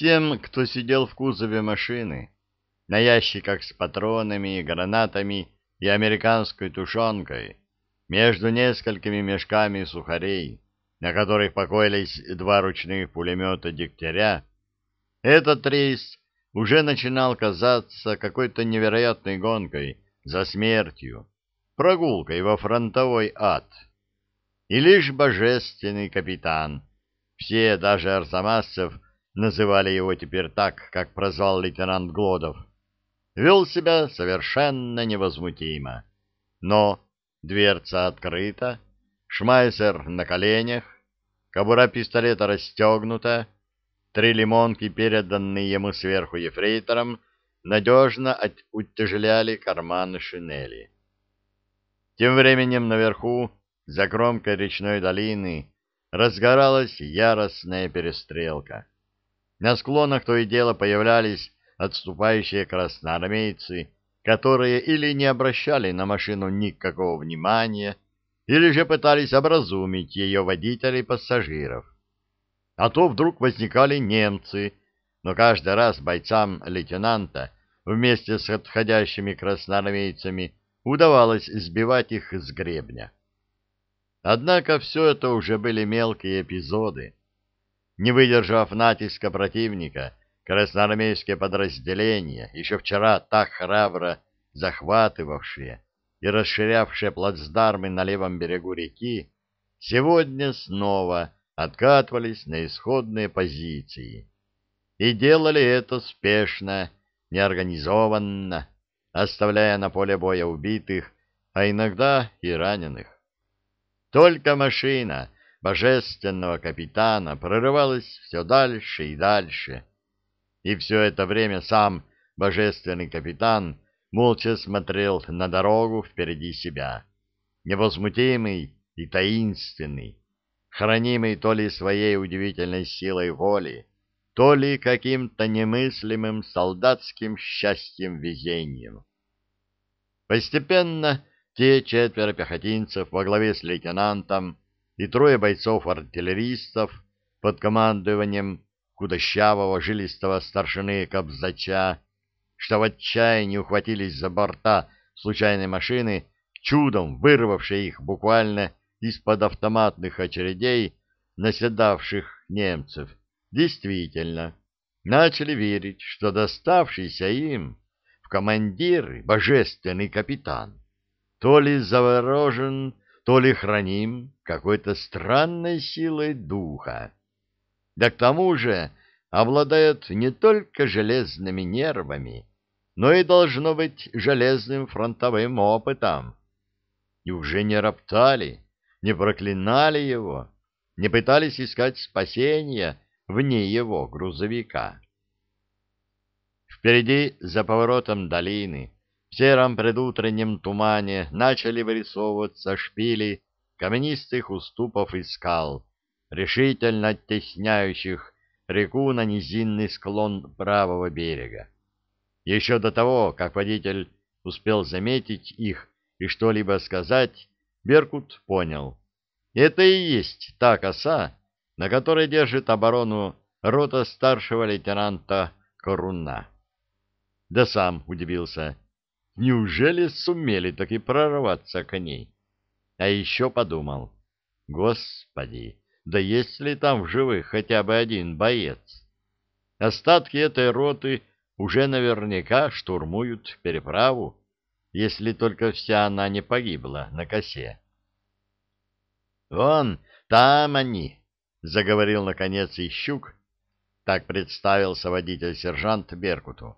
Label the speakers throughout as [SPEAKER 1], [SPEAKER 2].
[SPEAKER 1] Всем, кто сидел в кузове машины, на ящиках с патронами, гранатами и американской тушенкой, между несколькими мешками сухарей, на которых покоились два ручных пулемета «Дегтяря», этот рейс уже начинал казаться какой-то невероятной гонкой за смертью, прогулкой во фронтовой ад. И лишь божественный капитан, все, даже Арзамасцев, называли его теперь так, как прозвал лейтенант Глодов, вел себя совершенно невозмутимо. Но дверца открыта, шмайсер на коленях, кобура пистолета расстегнута, три лимонки, переданные ему сверху ефрейтором, надежно утяжеляли карманы шинели. Тем временем наверху, за кромкой речной долины, разгоралась яростная перестрелка. На склонах то и дело появлялись отступающие красноармейцы, которые или не обращали на машину никакого внимания, или же пытались образумить ее водителей и пассажиров. А то вдруг возникали немцы, но каждый раз бойцам лейтенанта вместе с отходящими красноармейцами удавалось сбивать их с гребня. Однако все это уже были мелкие эпизоды, не выдержав натиска противника, красноармейские подразделения, еще вчера так храбро захватывавшие и расширявшие плацдармы на левом берегу реки, сегодня снова откатывались на исходные позиции. И делали это спешно, неорганизованно, оставляя на поле боя убитых, а иногда и раненых. Только машина — божественного капитана прорывалась все дальше и дальше. И все это время сам божественный капитан молча смотрел на дорогу впереди себя, невозмутимый и таинственный, хранимый то ли своей удивительной силой воли, то ли каким-то немыслимым солдатским счастьем-везением. Постепенно те четверо пехотинцев во главе с лейтенантом и трое бойцов-артиллеристов под командованием худощавого жилистого старшины Кобзача, что в отчаянии ухватились за борта случайной машины, чудом вырвавшей их буквально из-под автоматных очередей наседавших немцев, действительно начали верить, что доставшийся им в командиры божественный капитан то ли заворожен то ли храним какой-то странной силой духа. Да к тому же обладает не только железными нервами, но и должно быть железным фронтовым опытом. И уже не роптали, не проклинали его, не пытались искать спасения вне его грузовика. Впереди, за поворотом долины, в сером предутреннем тумане начали вырисовываться шпили каменистых уступов и скал, решительно оттесняющих реку на низинный склон правого берега. Еще до того, как водитель успел заметить их и что-либо сказать, Беркут понял. Это и есть та коса, на которой держит оборону рота старшего лейтенанта Коруна. Да сам удивился. Неужели сумели таки прорваться к ней? А еще подумал, господи, да есть ли там в живых хотя бы один боец? Остатки этой роты уже наверняка штурмуют переправу, если только вся она не погибла на косе. «Вон, там они!» — заговорил, наконец, Ищук. Так представился водитель-сержант Беркуту.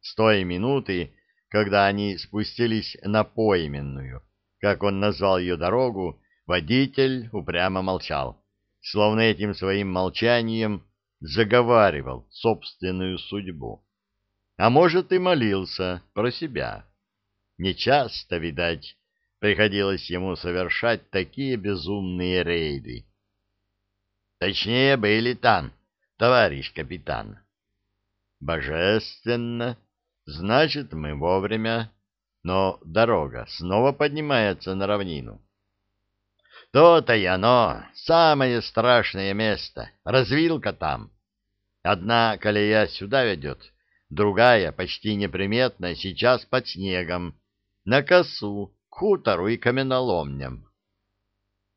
[SPEAKER 1] С той минуты когда они спустились на пойменную, как он назвал ее дорогу, водитель упрямо молчал, словно этим своим молчанием заговаривал собственную судьбу. А может, и молился про себя. Нечасто, видать, приходилось ему совершать такие безумные рейды. Точнее, были там, товарищ капитан. Божественно! Значит, мы вовремя, но дорога снова поднимается на равнину. То-то и оно, самое страшное место, развилка там. Одна колея сюда ведет, другая, почти неприметная, сейчас под снегом, на косу, к хутору и каменоломням.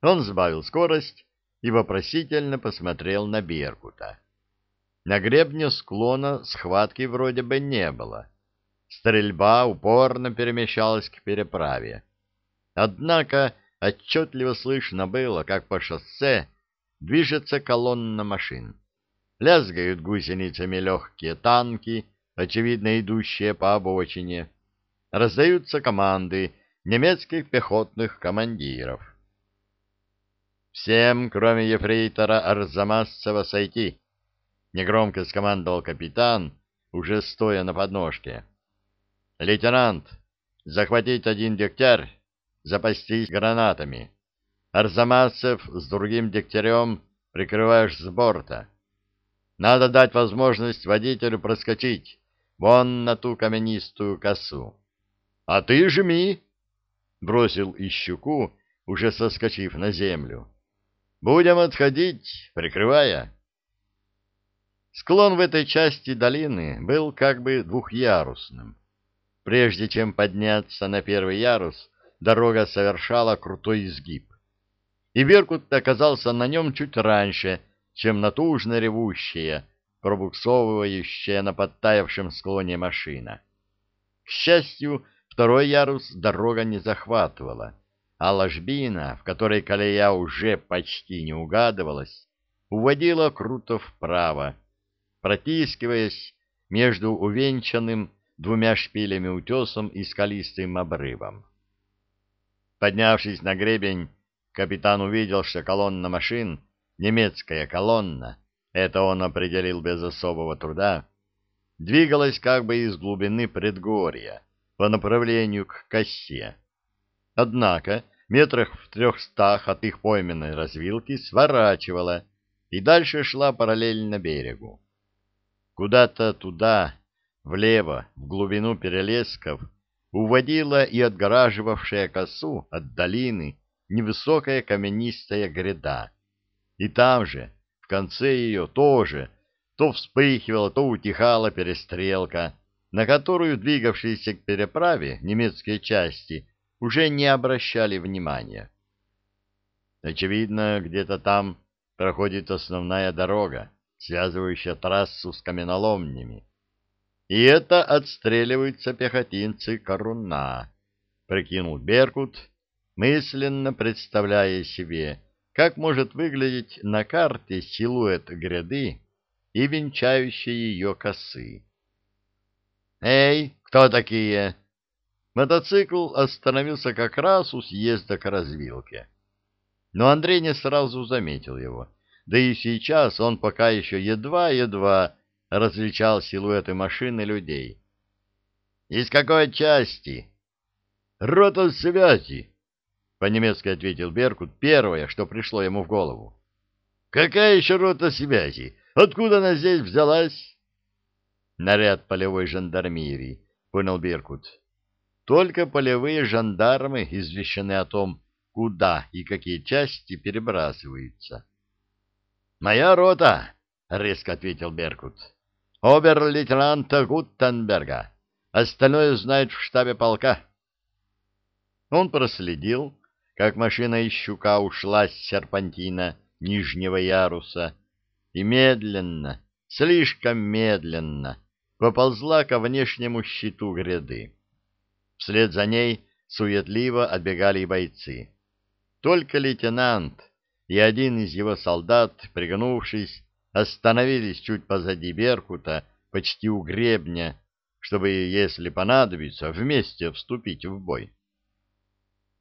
[SPEAKER 1] Он сбавил скорость и вопросительно посмотрел на Беркута. На гребне склона схватки вроде бы не было. Стрельба упорно перемещалась к переправе. Однако отчетливо слышно было, как по шоссе движется колонна машин. Лязгают гусеницами легкие танки, очевидно идущие по обочине. Раздаются команды немецких пехотных командиров. «Всем, кроме ефрейтора Арзамасцева, сойти!» — негромко скомандовал капитан, уже стоя на подножке. «Лейтенант, захватить один дегтярь, запастись гранатами. Арзамасцев с другим дегтярем прикрываешь с борта. Надо дать возможность водителю проскочить вон на ту каменистую косу. — А ты жми! — бросил Ищуку, уже соскочив на землю. — Будем отходить, прикрывая. Склон в этой части долины был как бы двухъярусным. Прежде чем подняться на первый ярус, дорога совершала крутой изгиб. И Беркут оказался на нем чуть раньше, чем натужно ревущая, пробуксовывающая на подтаявшем склоне машина. К счастью, второй ярус дорога не захватывала, а ложбина, в которой колея уже почти не угадывалась, уводила круто вправо, протискиваясь между увенчанным двумя шпилями утесом и скалистым обрывом. Поднявшись на гребень, капитан увидел, что колонна машин, немецкая колонна, это он определил без особого труда, двигалась как бы из глубины предгорья по направлению к косе. Однако метрах в трехстах от их пойменной развилки сворачивала и дальше шла параллельно берегу. Куда-то туда, влево, в глубину перелесков, уводила и отгораживавшая косу от долины невысокая каменистая гряда. И там же, в конце ее, тоже то вспыхивала, то утихала перестрелка, на которую двигавшиеся к переправе немецкие части уже не обращали внимания. Очевидно, где-то там проходит основная дорога, связывающая трассу с каменоломнями. И это отстреливаются пехотинцы Коруна, прикинул Беркут, мысленно представляя себе, как может выглядеть на карте силуэт гряды и венчающие ее косы. «Эй, кто такие?» Мотоцикл остановился как раз у съезда к развилке. Но Андрей не сразу заметил его да и сейчас он пока еще едва-едва различал силуэты машин и людей. «Из какой части?» «Рота связи», — по-немецки ответил Беркут, первое, что пришло ему в голову. «Какая еще рота связи? Откуда она здесь взялась?» «Наряд полевой жандармерии», — понял Беркут. «Только полевые жандармы извещены о том, куда и какие части перебрасываются». «Моя рота!» — резко ответил Беркут. «Обер-лейтенанта Гуттенберга. Остальное знает в штабе полка». Он проследил, как машина из щука ушла с серпантина нижнего яруса и медленно, слишком медленно, поползла ко внешнему щиту гряды. Вслед за ней суетливо отбегали бойцы. Только лейтенант и один из его солдат, пригнувшись, остановились чуть позади Беркута, почти у гребня, чтобы, если понадобится, вместе вступить в бой.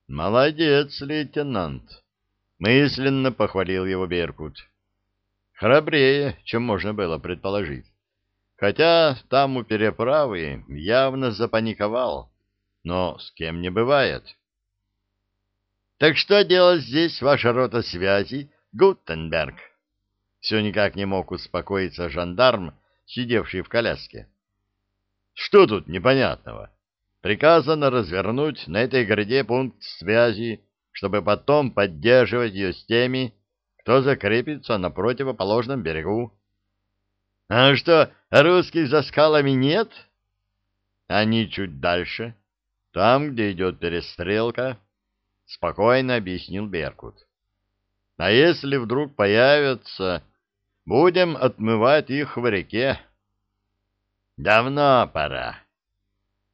[SPEAKER 1] «Молодец, лейтенант!» — мысленно похвалил его Беркут. «Храбрее, чем можно было предположить. Хотя там у переправы явно запаниковал, но с кем не бывает». Так что делать здесь ваша рота связи, Гутенберг? Все никак не мог успокоиться жандарм, сидевший в коляске. Что тут непонятного? Приказано развернуть на этой гряде пункт связи, чтобы потом поддерживать ее с теми, кто закрепится на противоположном берегу. А что, русских за скалами нет? Они чуть дальше, там, где идет перестрелка, — спокойно объяснил Беркут. А если вдруг появятся, будем отмывать их в реке. Давно пора.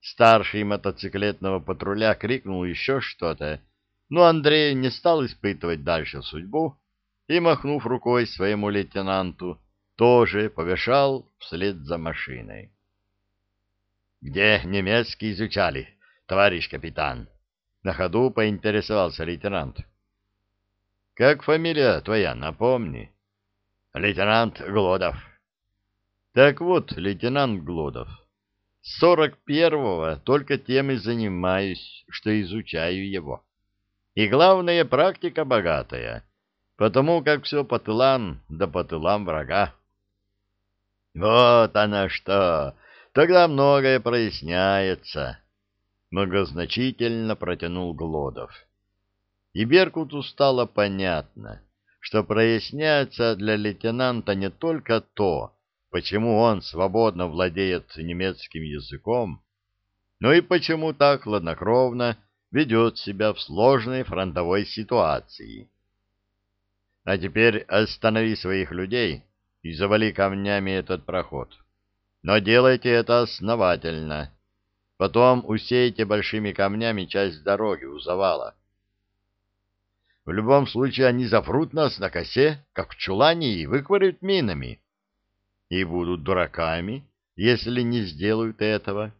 [SPEAKER 1] Старший мотоциклетного патруля крикнул еще что-то, но Андрей не стал испытывать дальше судьбу и, махнув рукой своему лейтенанту, тоже побежал вслед за машиной. — Где немецкий изучали, товарищ капитан? — на ходу поинтересовался лейтенант. — Как фамилия твоя, напомни. — Лейтенант Глодов. — Так вот, лейтенант Глодов, с сорок первого только тем и занимаюсь, что изучаю его. И главное, практика богатая, потому как все по тылам, да по тылам врага. Вот она что! Тогда многое проясняется. Многозначительно протянул Глодов. И Беркуту стало понятно, что проясняется для лейтенанта не только то, почему он свободно владеет немецким языком, но и почему так хладнокровно ведет себя в сложной фронтовой ситуации. А теперь останови своих людей и завали камнями этот проход. Но делайте это основательно. Потом усейте большими камнями часть дороги у завала. В любом случае они зафрут нас на косе, как в чулане, и выкварят минами и будут дураками, если не сделают этого.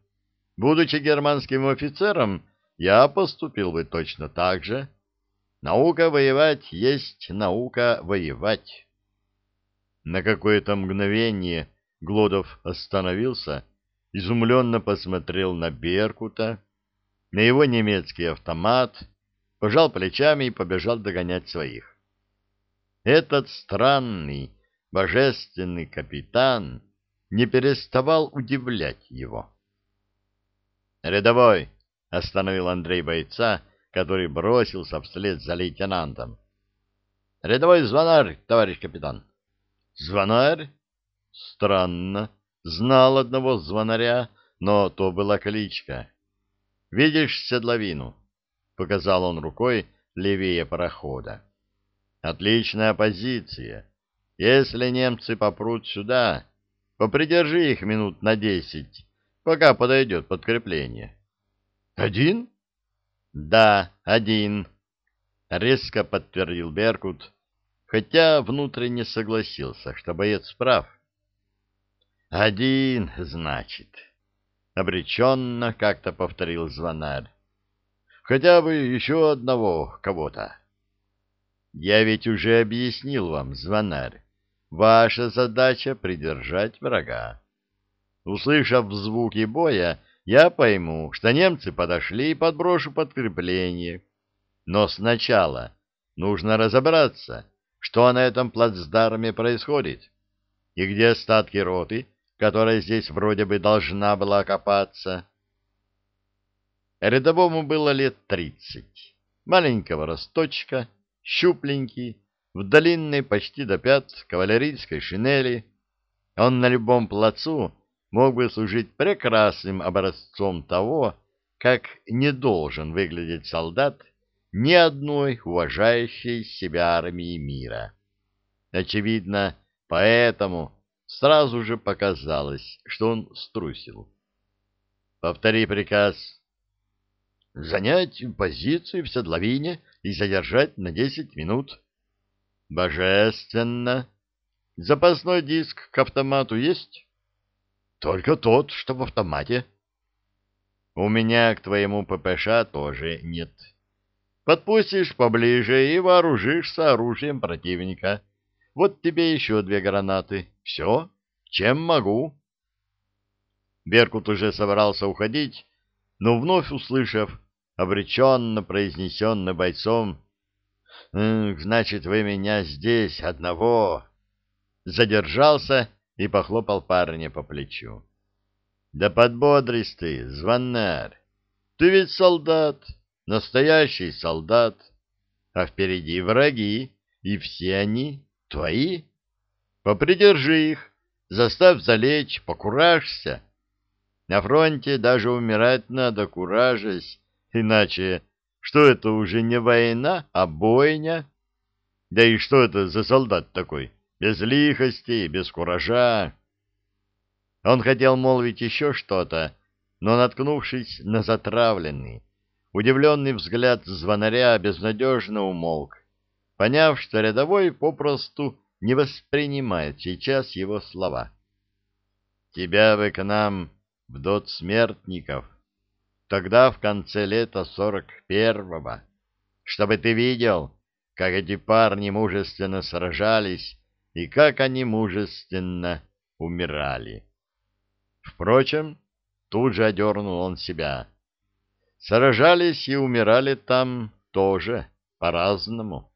[SPEAKER 1] Будучи германским офицером, я поступил бы точно так же. Наука воевать есть наука воевать. На какое-то мгновение Глодов остановился, изумленно посмотрел на Беркута, на его немецкий автомат, пожал плечами и побежал догонять своих. Этот странный, божественный капитан не переставал удивлять его. «Рядовой!» — остановил Андрей бойца, который бросился вслед за лейтенантом. «Рядовой звонарь, товарищ капитан!» «Звонарь?» «Странно. Знал одного звонаря, но то была кличка. Видишь седловину?» — показал он рукой левее парохода. «Отличная позиция. Если немцы попрут сюда, попридержи их минут на десять, пока подойдет подкрепление. Один? Да, один, резко подтвердил Беркут, хотя внутренне согласился, что боец прав. Один, значит, обреченно как-то повторил звонарь. Хотя бы еще одного кого-то. Я ведь уже объяснил вам, звонарь, Ваша задача — придержать врага. Услышав звуки боя, я пойму, что немцы подошли и подброшу подкрепление. Но сначала нужно разобраться, что на этом плацдарме происходит, и где остатки роты, которая здесь вроде бы должна была окопаться. Рядовому было лет тридцать. Маленького росточка, щупленький, в длинной почти до пят кавалерийской шинели. Он на любом плацу мог бы служить прекрасным образцом того, как не должен выглядеть солдат ни одной уважающей себя армии мира. Очевидно, поэтому сразу же показалось, что он струсил. Повтори приказ. Занять позицию в седловине и задержать на десять минут. Божественно. Запасной диск к автомату есть? Только тот, что в автомате. У меня к твоему ППШ тоже нет. Подпустишь поближе и вооружишься оружием противника. Вот тебе еще две гранаты. Все, чем могу. Беркут уже собрался уходить, но вновь услышав обреченно произнесенный бойцом значит, вы меня здесь одного...» Задержался и похлопал парня по плечу. «Да подбодрись ты, звонарь! Ты ведь солдат, настоящий солдат, а впереди враги, и все они твои. Попридержи их, заставь залечь, покуражься. На фронте даже умирать надо, куражась, иначе что это уже не война, а бойня? Да и что это за солдат такой? Без лихости, без куража. Он хотел молвить еще что-то, но, наткнувшись на затравленный, удивленный взгляд звонаря, безнадежно умолк, поняв, что рядовой попросту не воспринимает сейчас его слова. «Тебя бы к нам в дот смертников, тогда в конце лета сорок первого, чтобы ты видел, как эти парни мужественно сражались и как они мужественно умирали. Впрочем, тут же одернул он себя. Сражались и умирали там тоже по-разному.